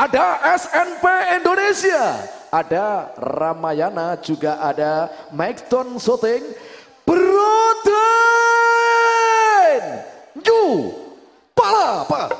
ada SNP Indonesia, ada Ramayana, juga ada. Maxton Shooting, Broden, Ju, Palapa.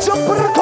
Jump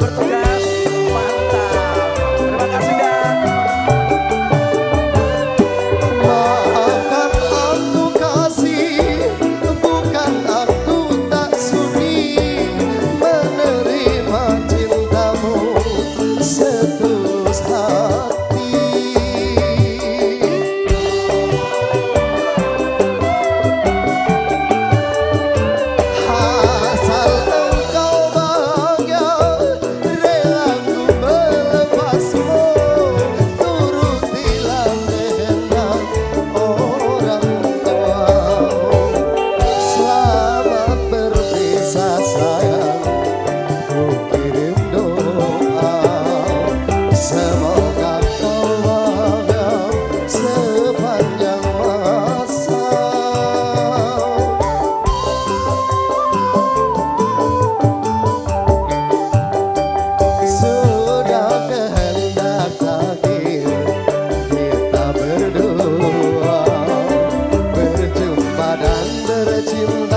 oportunidad. Bercinta